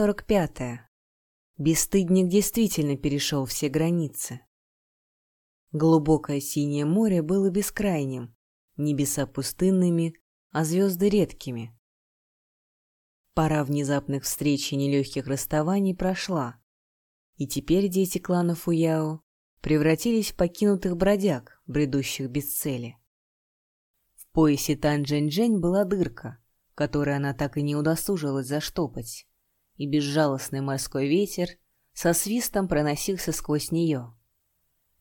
Глава 45. Бесстыдник действительно перешел все границы. Глубокое синее море было бескрайним, небеса пустынными, а звезды редкими. Пора внезапных встреч и нелегких расставаний прошла, и теперь дети клана Фуяо превратились в покинутых бродяг, бредущих без цели. В поясе Тан-Джень-Джень была дырка, которую она так и не удосужилась заштопать, и безжалостный морской ветер со свистом проносился сквозь нее.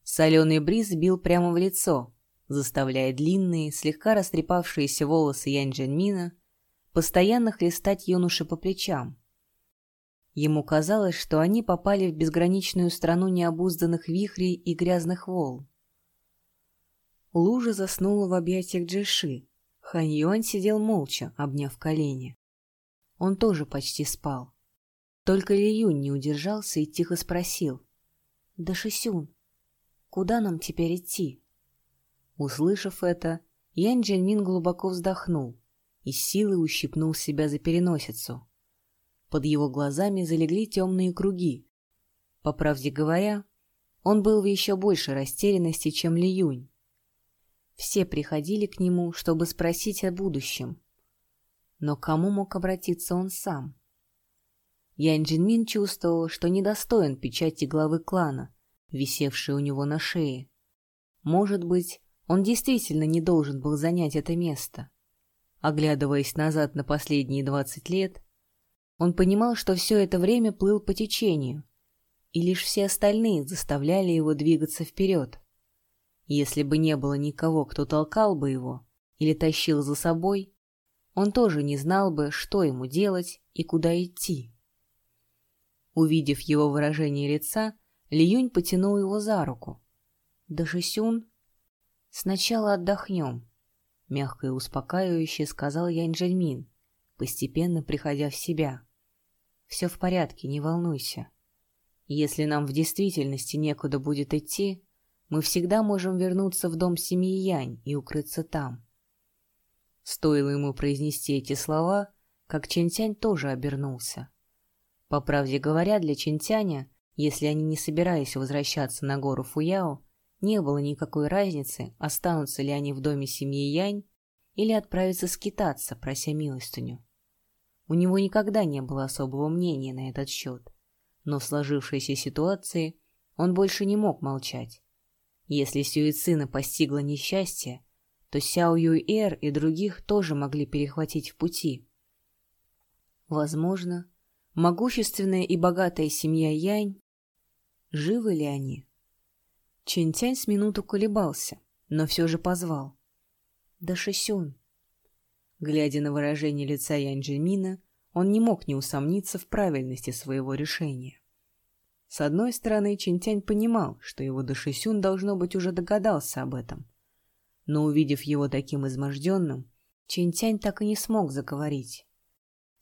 Соленый бриз бил прямо в лицо, заставляя длинные, слегка растрепавшиеся волосы Янь Джинмина постоянно хлестать юноши по плечам. Ему казалось, что они попали в безграничную страну необузданных вихрей и грязных волн. Лужа заснула в объятиях Джиши. Хань Юань сидел молча, обняв колени. Он тоже почти спал. Только Ли Юнь не удержался и тихо спросил. «Да Шисюн, куда нам теперь идти?» Услышав это, Ян Джельмин глубоко вздохнул и силой ущипнул себя за переносицу. Под его глазами залегли темные круги. По правде говоря, он был в еще большей растерянности, чем Ли Юнь. Все приходили к нему, чтобы спросить о будущем. Но кому мог обратиться он сам? Ян Джинмин чувствовал, что недостоин печати главы клана, висевшей у него на шее. Может быть, он действительно не должен был занять это место. Оглядываясь назад на последние двадцать лет, он понимал, что все это время плыл по течению, и лишь все остальные заставляли его двигаться вперед. Если бы не было никого, кто толкал бы его или тащил за собой, он тоже не знал бы, что ему делать и куда идти. Увидев его выражение лица, Лиюнь потянул его за руку. «Да, Жисюн, сначала отдохнем», — мягко и успокаивающе сказал Янь Джельмин, постепенно приходя в себя. «Все в порядке, не волнуйся. Если нам в действительности некуда будет идти, мы всегда можем вернуться в дом семьи Янь и укрыться там». Стоило ему произнести эти слова, как Чентянь тоже обернулся. По правде говоря, для Чинтяня, если они не собирались возвращаться на гору Фуяо, не было никакой разницы, останутся ли они в доме семьи Янь или отправятся скитаться, прося милостыню. У него никогда не было особого мнения на этот счет, но в сложившейся ситуации он больше не мог молчать. Если Сюицина постигло несчастье, то Сяо Юйэр и других тоже могли перехватить в пути. Возможно, Могущественная и богатая семья Янь. Живы ли они? Чинтянь с минуту колебался, но все же позвал. Да Шисюн. Глядя на выражение лица Янь Джимина, он не мог не усомниться в правильности своего решения. С одной стороны, Чинтянь понимал, что его Дашисюн, должно быть, уже догадался об этом. Но, увидев его таким изможденным, Чинтянь так и не смог заговорить.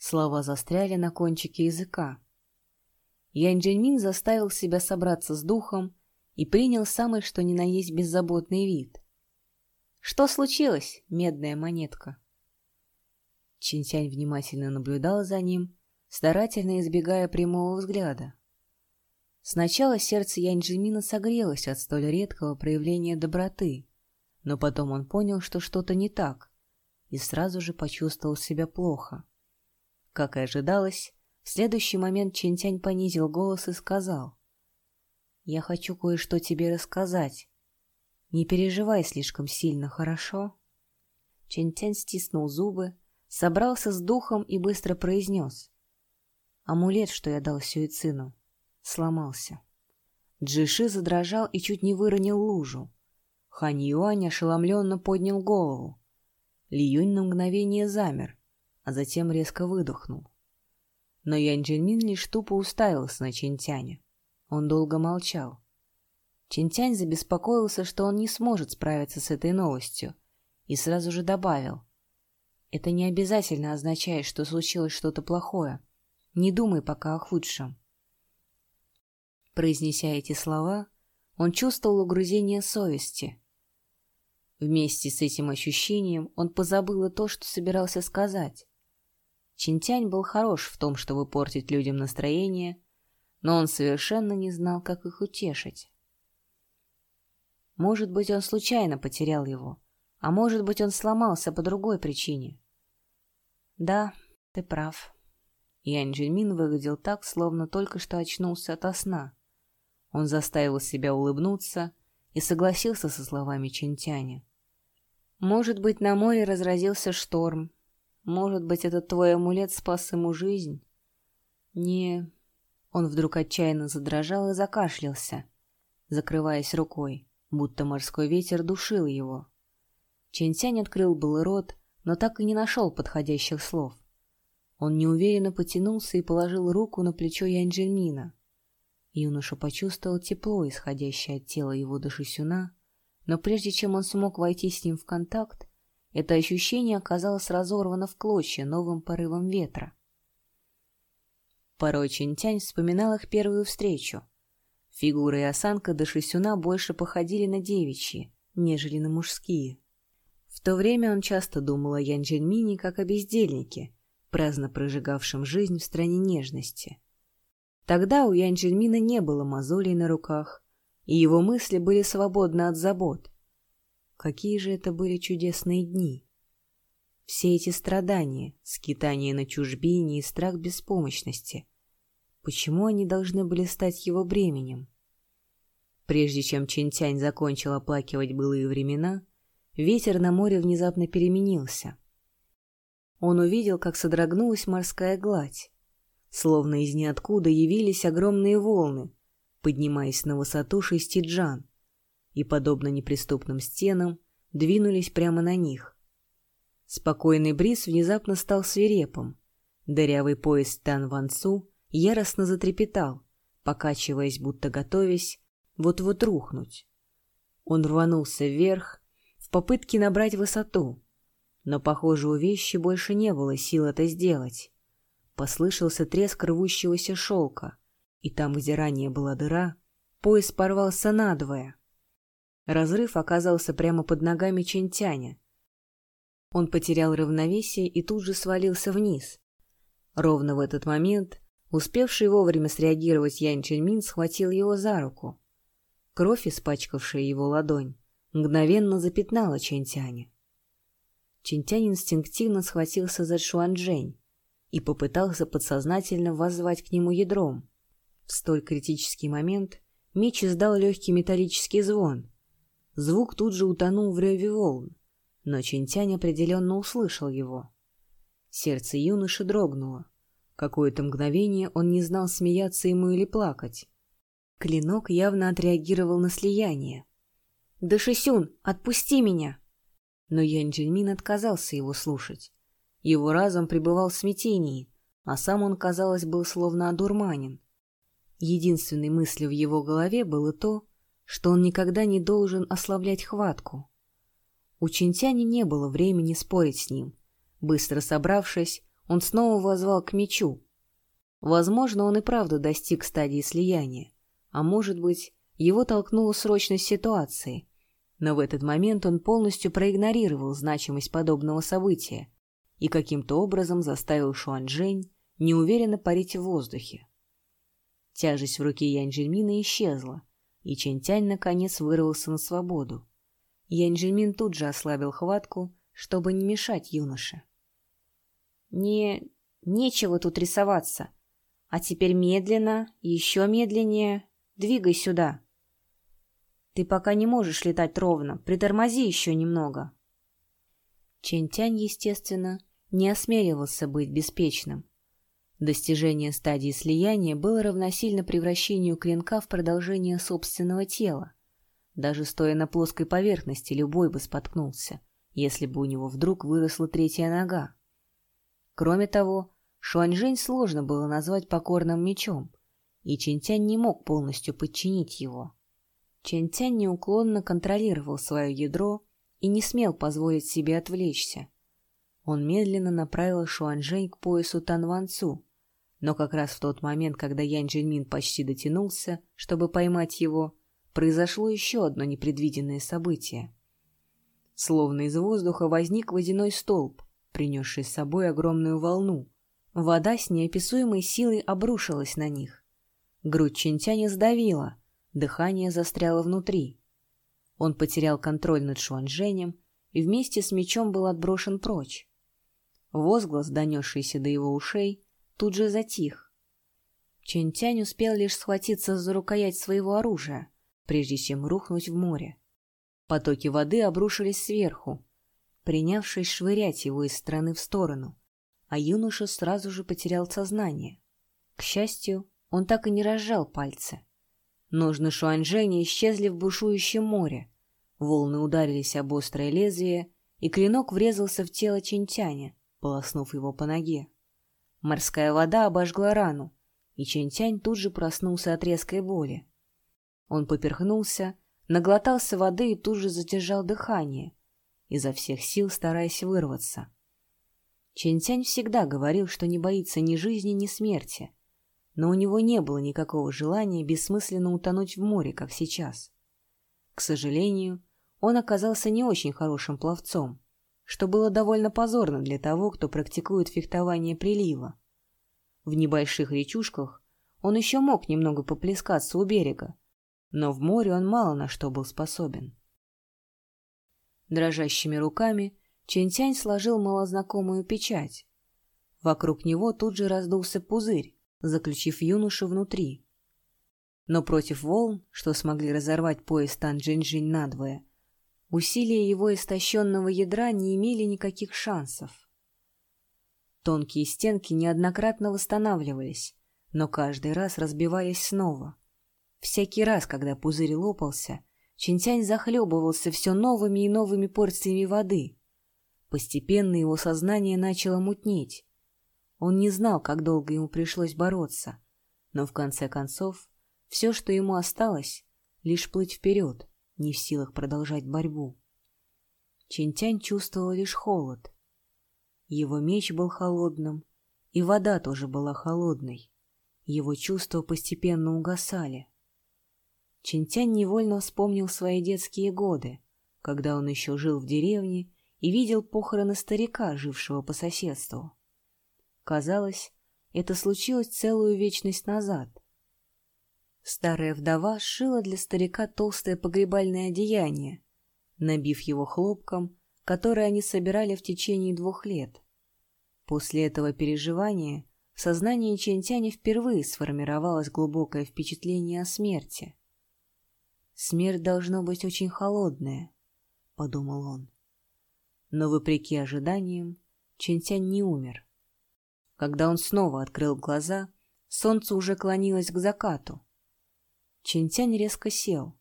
Слова застряли на кончике языка. Ян Джельмин заставил себя собраться с духом и принял самый что ни на есть беззаботный вид. «Что случилось, медная монетка?» Чинтянь внимательно наблюдал за ним, старательно избегая прямого взгляда. Сначала сердце Янь Джимина согрелось от столь редкого проявления доброты, но потом он понял, что что-то не так, и сразу же почувствовал себя плохо. Как и ожидалось, в следующий момент Чинтянь понизил голос и сказал. «Я хочу кое-что тебе рассказать. Не переживай слишком сильно, хорошо?» Чинтянь стиснул зубы, собрался с духом и быстро произнес. «Амулет, что я дал Сюицину, сломался». Джиши задрожал и чуть не выронил лужу. Хань Юань ошеломленно поднял голову. Ли Юнь на мгновение замер, а затем резко выдохнул. Но Ян Джинмин лишь тупо уставился на Чинтяня. Он долго молчал. Чинтянь забеспокоился, что он не сможет справиться с этой новостью, и сразу же добавил. «Это не обязательно означает, что случилось что-то плохое. Не думай пока о худшем». Произнеся эти слова, он чувствовал угрызение совести. Вместе с этим ощущением он позабыл и то, что собирался сказать. Чинтянь был хорош в том, чтобы портить людям настроение, но он совершенно не знал, как их утешить. Может быть, он случайно потерял его, а может быть, он сломался по другой причине. Да, ты прав. Янь Джельмин выглядел так, словно только что очнулся ото сна. Он заставил себя улыбнуться и согласился со словами Чинтяня. Может быть, на море разразился шторм. Может быть, этот твой амулет спас ему жизнь? Не... Он вдруг отчаянно задрожал и закашлялся, закрываясь рукой, будто морской ветер душил его. Чентянь открыл был рот, но так и не нашел подходящих слов. Он неуверенно потянулся и положил руку на плечо Янджельмина. Юноша почувствовал тепло, исходящее от тела его до Шисюна, но прежде чем он смог войти с ним в контакт, это ощущение оказалось разорвано в клочья новым порывом ветра. Порой Чинтянь вспоминал их первую встречу. Фигура и осанка Дашисюна больше походили на девичьи, нежели на мужские. В то время он часто думал о Ян Джельмине как о бездельнике, праздно прожигавшем жизнь в стране нежности. Тогда у Ян Джельмина не было мозолей на руках, и его мысли были свободны от забот. Какие же это были чудесные дни! Все эти страдания, скитания на чужбине и страх беспомощности. Почему они должны были стать его бременем? Прежде чем Чинтянь закончил оплакивать былые времена, ветер на море внезапно переменился. Он увидел, как содрогнулась морская гладь. Словно из ниоткуда явились огромные волны, поднимаясь на высоту шести джан, и, подобно неприступным стенам, двинулись прямо на них. Спокойный бриз внезапно стал свирепым. Дырявый пояс Тан Ван Цу яростно затрепетал, покачиваясь, будто готовясь вот-вот рухнуть. Он рванулся вверх в попытке набрать высоту, но, похоже, у вещи больше не было сил это сделать. Послышался треск рвущегося шелка, и там, где ранее была дыра, пояс порвался надвое. Разрыв оказался прямо под ногами Чентяня. Он потерял равновесие и тут же свалился вниз. Ровно в этот момент, успевший вовремя среагировать Ян Чельмин схватил его за руку. Кровь, испачкавшая его ладонь, мгновенно запятнала Чентяня. Чентянь инстинктивно схватился за Шуанчжэнь и попытался подсознательно воззвать к нему ядром. В столь критический момент меч издал легкий металлический звон. Звук тут же утонул в реве волн, но Чинтянь определенно услышал его. Сердце юноши дрогнуло. Какое-то мгновение он не знал, смеяться ему или плакать. Клинок явно отреагировал на слияние. «Да, Шисюн, отпусти меня!» Но Ян Джинмин отказался его слушать. Его разум пребывал в смятении, а сам он, казалось, был словно одурманен. Единственной мыслью в его голове было то, что он никогда не должен ослаблять хватку. У Чинтяни не было времени спорить с ним. Быстро собравшись, он снова возвал к мечу. Возможно, он и правда достиг стадии слияния, а может быть, его толкнула срочность ситуации. Но в этот момент он полностью проигнорировал значимость подобного события и каким-то образом заставил Шуанчжэнь неуверенно парить в воздухе. Тяжесть в руке Янь-Джельмина исчезла, и Чэнь-Тянь наконец вырвался на свободу. Янь-Джельмин тут же ослабил хватку, чтобы не мешать юноше. «Не... нечего тут рисоваться. А теперь медленно, еще медленнее. Двигай сюда. Ты пока не можешь летать ровно, притормози еще немного». Чэнь-Тянь, естественно, не осмеливался быть беспечным. Достижение стадии слияния было равносильно превращению клинка в продолжение собственного тела. Даже стоя на плоской поверхности, любой бы споткнулся, если бы у него вдруг выросла третья нога. Кроме того, Шуаньжэнь сложно было назвать покорным мечом, и Чинтянь не мог полностью подчинить его. Чинтянь неуклонно контролировал свое ядро и не смел позволить себе отвлечься. Он медленно направил Шуаньжэнь к поясу Танванцу, но как раз в тот момент, когда Янь Джинмин почти дотянулся, чтобы поймать его, произошло еще одно непредвиденное событие. Словно из воздуха возник водяной столб, принесший с собой огромную волну, Вода с неописуемой силой обрушилась на них. Грудь Чинтяня сдавила, дыхание застряло внутри. Он потерял контроль над Шуанженем и вместе с мечом был отброшен прочь. Возглас, донесшийся до его ушей, тут же затих. Чинтянь успел лишь схватиться за рукоять своего оружия, прежде чем рухнуть в море. Потоки воды обрушились сверху, принявшись швырять его из стороны в сторону, а юноша сразу же потерял сознание. К счастью, он так и не разжал пальцы. Ножны Шуаньжэня исчезли в бушующем море. Волны ударились об острое лезвие, и клинок врезался в тело Чинтяня, полоснув его по ноге. Морская вода обожгла рану, и Чинтянь тут же проснулся от резкой боли. Он поперхнулся, наглотался воды и тут же задержал дыхание, изо всех сил стараясь вырваться. Чинтянь всегда говорил, что не боится ни жизни, ни смерти, но у него не было никакого желания бессмысленно утонуть в море, как сейчас. К сожалению, он оказался не очень хорошим пловцом, что было довольно позорно для того, кто практикует фехтование прилива. В небольших речушках он еще мог немного поплескаться у берега, но в море он мало на что был способен. Дрожащими руками Чентянь сложил малознакомую печать. Вокруг него тут же раздулся пузырь, заключив юношу внутри. Но против волн, что смогли разорвать пояс Тан Джинджинь надвое, усилия его истощенного ядра не имели никаких шансов. Тонкие стенки неоднократно восстанавливались, но каждый раз разбивались снова. Всякий раз, когда пузырь лопался, Чинтянь захлебывался все новыми и новыми порциями воды. Постепенно его сознание начало мутнеть, он не знал, как долго ему пришлось бороться, но в конце концов все, что ему осталось, лишь плыть вперед, не в силах продолжать борьбу. Чинтянь чувствовал лишь холод. Его меч был холодным, и вода тоже была холодной. Его чувства постепенно угасали. Чинтянь невольно вспомнил свои детские годы, когда он еще жил в деревне и видел похороны старика, жившего по соседству. Казалось, это случилось целую вечность назад. Старая вдова сшила для старика толстое погребальное одеяние, набив его хлопком, которое они собирали в течение двух лет. После этого переживания в сознании Чентяня впервые сформировалось глубокое впечатление о смерти. «Смерть должно быть очень холодная», — подумал он. Но, вопреки ожиданиям, Чентянь не умер. Когда он снова открыл глаза, солнце уже клонилось к закату. Чинтянь резко сел.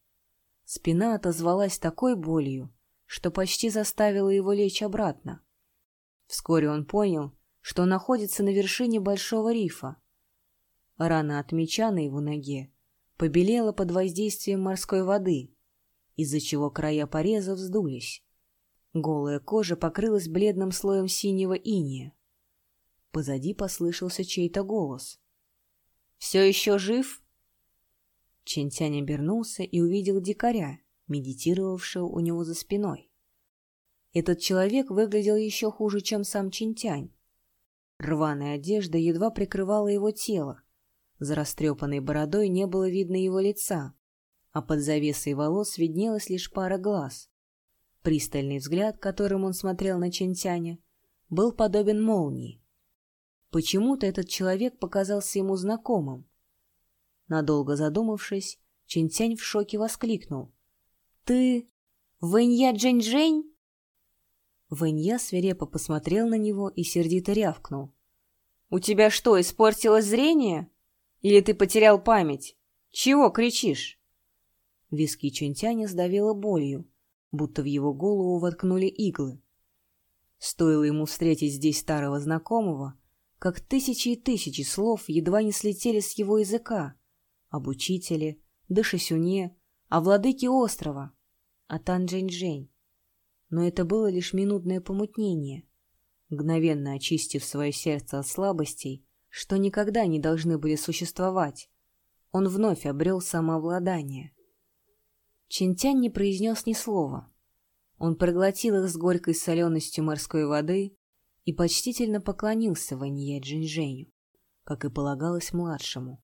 Спина отозвалась такой болью, что почти заставила его лечь обратно. Вскоре он понял, что находится на вершине большого рифа. Рана от меча на его ноге побелела под воздействием морской воды, из-за чего края пореза вздулись. Голая кожа покрылась бледным слоем синего иния. Позади послышался чей-то голос. «Все еще жив?» Чентянь обернулся и увидел дикаря, медитировавшего у него за спиной. Этот человек выглядел еще хуже, чем сам Чинтянь. Рваная одежда едва прикрывала его тело. За растрепанной бородой не было видно его лица, а под завесой волос виднелась лишь пара глаз. Пристальный взгляд, которым он смотрел на Чинтяня, был подобен молнии. Почему-то этот человек показался ему знакомым. Надолго задумавшись, Чинтянь в шоке воскликнул. «Ты... Вэнья Джень-Джень?» Вэнья свирепо посмотрел на него и сердито рявкнул. «У тебя что, испортилось зрение? Или ты потерял память? Чего кричишь?» Виски Чинтяня сдавило болью, будто в его голову воткнули иглы. Стоило ему встретить здесь старого знакомого, как тысячи и тысячи слов едва не слетели с его языка. Об учителе, Дашисюне, о владыке острова, о Танжэнь-Жэнь. Но это было лишь минутное помутнение. Мгновенно очистив свое сердце от слабостей, что никогда не должны были существовать, он вновь обрел самообладание. Чинтянь не произнес ни слова. Он проглотил их с горькой соленостью морской воды и почтительно поклонился Ванье Джиньжэню, как и полагалось младшему.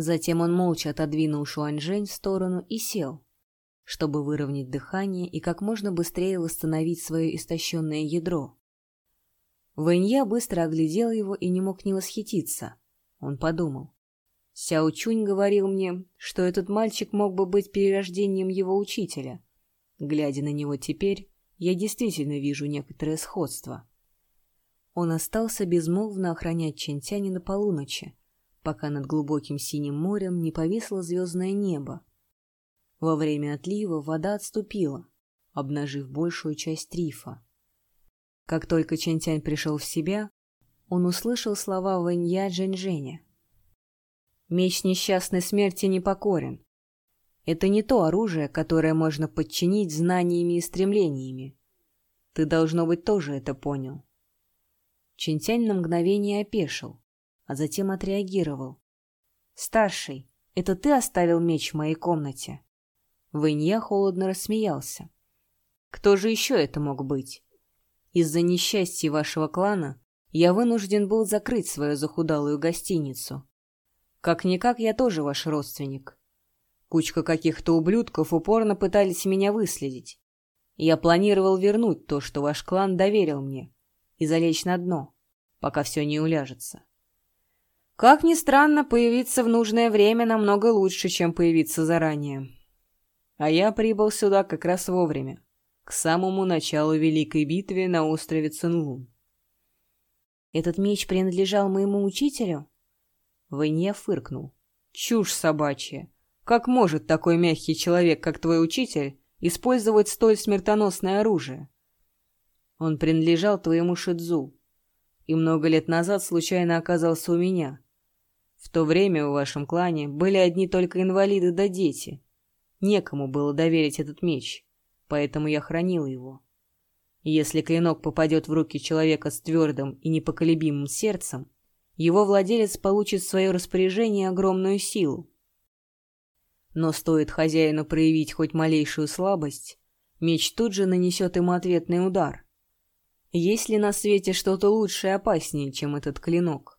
Затем он молча отодвинул Шуаньжэнь в сторону и сел, чтобы выровнять дыхание и как можно быстрее восстановить свое истощенное ядро. Вэнья быстро оглядел его и не мог не восхититься. Он подумал. Сяо Чунь говорил мне, что этот мальчик мог бы быть перерождением его учителя. Глядя на него теперь, я действительно вижу некоторое сходство. Он остался безмолвно охранять Чентяни на полуночи, пока над глубоким синим морем не повисло звездное небо. Во время отлива вода отступила, обнажив большую часть рифа. Как только Чентянь пришел в себя, он услышал слова Вэнья Джэньжэня. «Меч несчастной смерти непокорен. Это не то оружие, которое можно подчинить знаниями и стремлениями. Ты, должно быть, тоже это понял. Чинтянь на мгновение опешил, а затем отреагировал. «Старший, это ты оставил меч в моей комнате?» Вэнья холодно рассмеялся. «Кто же еще это мог быть? Из-за несчастья вашего клана я вынужден был закрыть свою захудалую гостиницу. Как-никак я тоже ваш родственник. Кучка каких-то ублюдков упорно пытались меня выследить. Я планировал вернуть то, что ваш клан доверил мне, и залечь на дно, пока все не уляжется. Как ни странно, появиться в нужное время намного лучше, чем появиться заранее. А я прибыл сюда как раз вовремя, к самому началу Великой битвы на острове Цинлун. «Этот меч принадлежал моему учителю?» Вэнья фыркнул. «Чушь собачья! Как может такой мягкий человек, как твой учитель, использовать столь смертоносное оружие?» Он принадлежал твоему Шидзу. И много лет назад случайно оказался у меня. В то время в вашем клане были одни только инвалиды да дети. Некому было доверить этот меч, поэтому я хранил его. Если клинок попадет в руки человека с твердым и непоколебимым сердцем, его владелец получит в свое распоряжение огромную силу. Но стоит хозяину проявить хоть малейшую слабость, меч тут же нанесет ему ответный удар. Есть ли на свете что-то лучше и опаснее, чем этот клинок?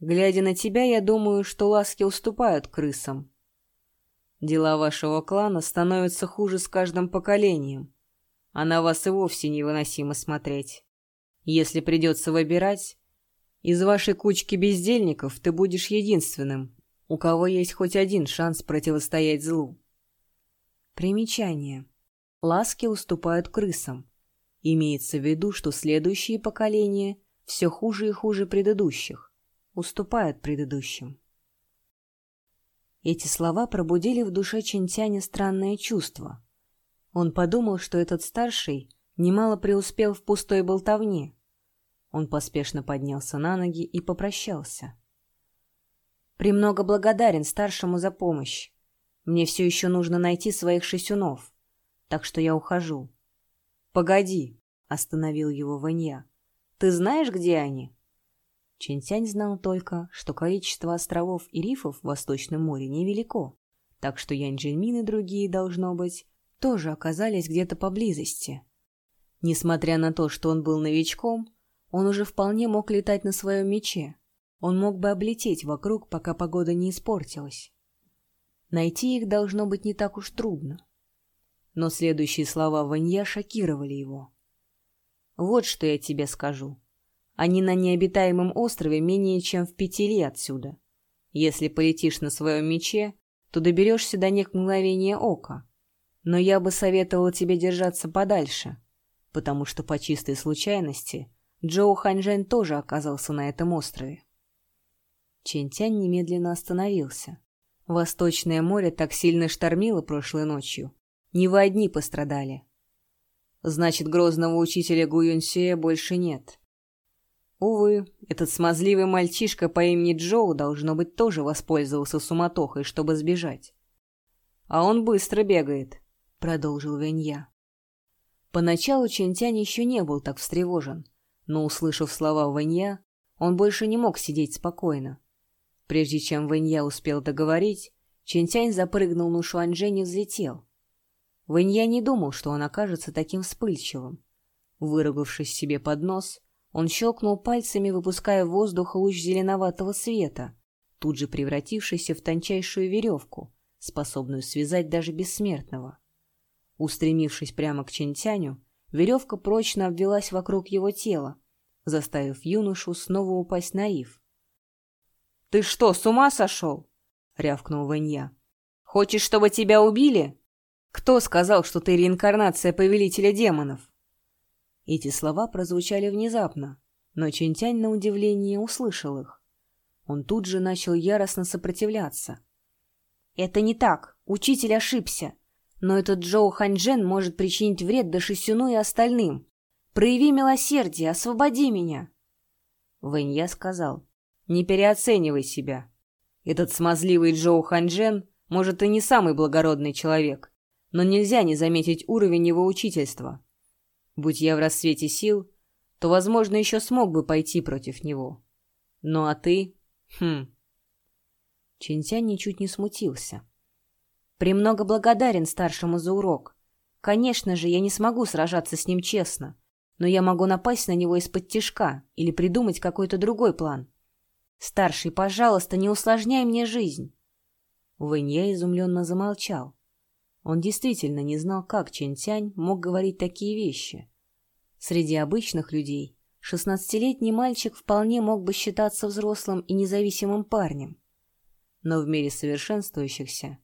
Глядя на тебя, я думаю, что ласки уступают крысам. Дела вашего клана становятся хуже с каждым поколением, а на вас и вовсе невыносимо смотреть. Если придется выбирать, из вашей кучки бездельников ты будешь единственным, у кого есть хоть один шанс противостоять злу. Примечание. Ласки уступают крысам. Имеется в виду, что следующие поколения все хуже и хуже предыдущих, уступают предыдущим. Эти слова пробудили в душе Чинтяня странное чувство. Он подумал, что этот старший немало преуспел в пустой болтовне. Он поспешно поднялся на ноги и попрощался. «Премного благодарен старшему за помощь. Мне все еще нужно найти своих шесюнов, так что я ухожу. «Погоди», — остановил его Ванья. «Ты знаешь, где они?» Чинтянь знал только, что количество островов и рифов в Восточном море невелико, так что Янь-Джиньмин и другие, должно быть, тоже оказались где-то поблизости. Несмотря на то, что он был новичком, он уже вполне мог летать на своем мече. Он мог бы облететь вокруг, пока погода не испортилась. Найти их должно быть не так уж трудно но следующие слова Ванья шокировали его. «Вот что я тебе скажу. Они на необитаемом острове менее чем в пяти ли отсюда. Если полетишь на своем мече, то доберешься до них мгновения ока. Но я бы советовал тебе держаться подальше, потому что по чистой случайности Джоу Ханьжэнь тоже оказался на этом острове. Чентянь немедленно остановился. Восточное море так сильно штормило прошлой ночью, не вы одни пострадали. Значит, грозного учителя Гуюнсея больше нет. Увы, этот смазливый мальчишка по имени Джоу, должно быть, тоже воспользовался суматохой, чтобы сбежать. А он быстро бегает, — продолжил Венья. Поначалу Чентянь еще не был так встревожен, но, услышав слова Вэнья, он больше не мог сидеть спокойно. Прежде чем Вэнья успел договорить, Чентянь запрыгнул на Шуанчжэнь и взлетел. Вэнья не думал, что он окажется таким вспыльчивым. Выругавшись себе под нос, Он щелкнул пальцами, выпуская в воздух луч зеленоватого света, тут же превратившийся в тончайшую веревку, способную связать даже бессмертного. Устремившись прямо к Чентяню, веревка прочно обвелась вокруг его тела, заставив юношу снова упасть на риф. «Ты что, с ума сошел?» — рявкнул Ванья. «Хочешь, чтобы тебя убили? Кто сказал, что ты реинкарнация повелителя демонов?» Эти слова прозвучали внезапно, но Чинтянь, на удивление, услышал их. Он тут же начал яростно сопротивляться. «Это не так. Учитель ошибся. Но этот Джоу Ханьчжен может причинить вред Дашисюну и остальным. Прояви милосердие, освободи меня!» Вэнья сказал, «Не переоценивай себя. Этот смазливый Джоу Ханьчжен, может, и не самый благородный человек, но нельзя не заметить уровень его учительства. Будь я в рассвете сил, то, возможно, еще смог бы пойти против него. Ну а ты? Хм. Чинтянь ничуть не смутился. «Премного благодарен старшему за урок. Конечно же, я не смогу сражаться с ним честно, но я могу напасть на него из-под тишка или придумать какой-то другой план. Старший, пожалуйста, не усложняй мне жизнь». Вэнья изумленно замолчал. Он действительно не знал, как Чэнь-Тянь мог говорить такие вещи. Среди обычных людей шестнадцатилетний мальчик вполне мог бы считаться взрослым и независимым парнем. Но в мире совершенствующихся,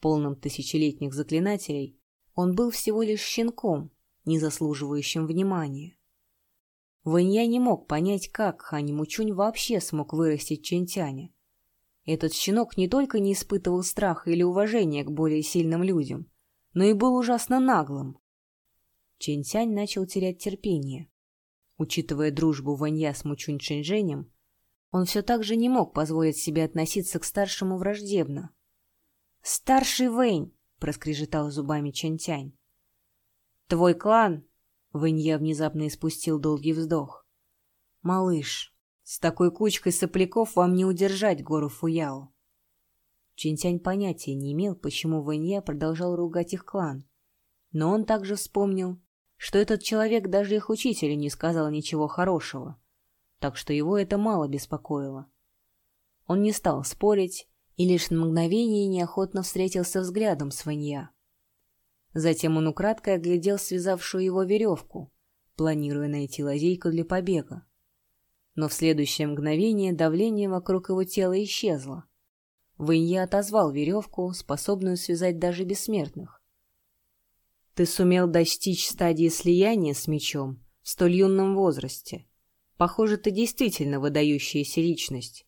полном тысячелетних заклинателей, он был всего лишь щенком, не заслуживающим внимания. Вэнья не мог понять, как Хань Мучунь вообще смог вырастить Чентяня. Этот щенок не только не испытывал страха или уважения к более сильным людям, но и был ужасно наглым. Чэнь начал терять терпение. Учитывая дружбу Ванья с Мучунь Чэньжэнем, он все так же не мог позволить себе относиться к старшему враждебно. «Старший Вэнь!» — проскрежетал зубами Чэнь-Тянь. «Твой клан!» — Вэнья внезапно испустил долгий вздох. «Малыш, с такой кучкой сопляков вам не удержать гору Фуяо. Чинтянь понятия не имел, почему Вэнья продолжал ругать их клан. Но он также вспомнил, что этот человек даже их учителю не сказал ничего хорошего, так что его это мало беспокоило. Он не стал спорить и лишь на мгновение неохотно встретился взглядом с Ванья. Затем он украдкой оглядел связавшую его веревку, планируя найти лазейку для побега но в следующее мгновение давление вокруг его тела исчезло. Вэнья отозвал веревку, способную связать даже бессмертных. «Ты сумел достичь стадии слияния с мечом в столь юном возрасте. Похоже, ты действительно выдающаяся личность.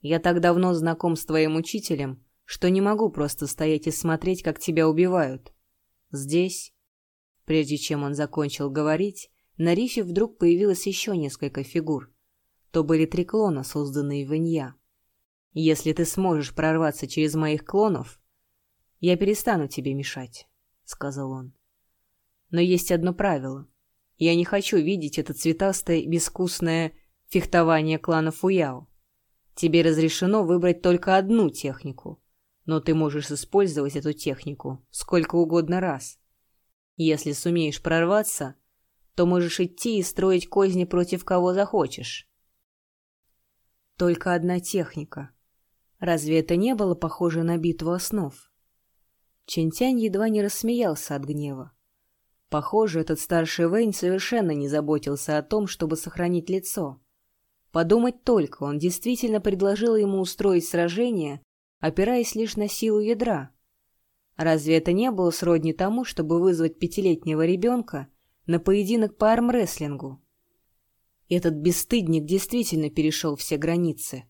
Я так давно знаком с твоим учителем, что не могу просто стоять и смотреть, как тебя убивают. Здесь...» Прежде чем он закончил говорить, на рифе вдруг появилось еще несколько фигур то были три клона, созданные в. Если ты сможешь прорваться через моих клонов, я перестану тебе мешать, — сказал он. Но есть одно правило. Я не хочу видеть это цветастое, безвкусное фехтование клана Фуяо. Тебе разрешено выбрать только одну технику, но ты можешь использовать эту технику сколько угодно раз. Если сумеешь прорваться, то можешь идти и строить козни против кого захочешь. Только одна техника. Разве это не было похоже на битву основ? Чентянь едва не рассмеялся от гнева. Похоже, этот старший Вэнь совершенно не заботился о том, чтобы сохранить лицо. Подумать только, он действительно предложил ему устроить сражение, опираясь лишь на силу ядра. Разве это не было сродни тому, чтобы вызвать пятилетнего ребенка на поединок по армрестлингу? Этот бесстыдник действительно перешел все границы.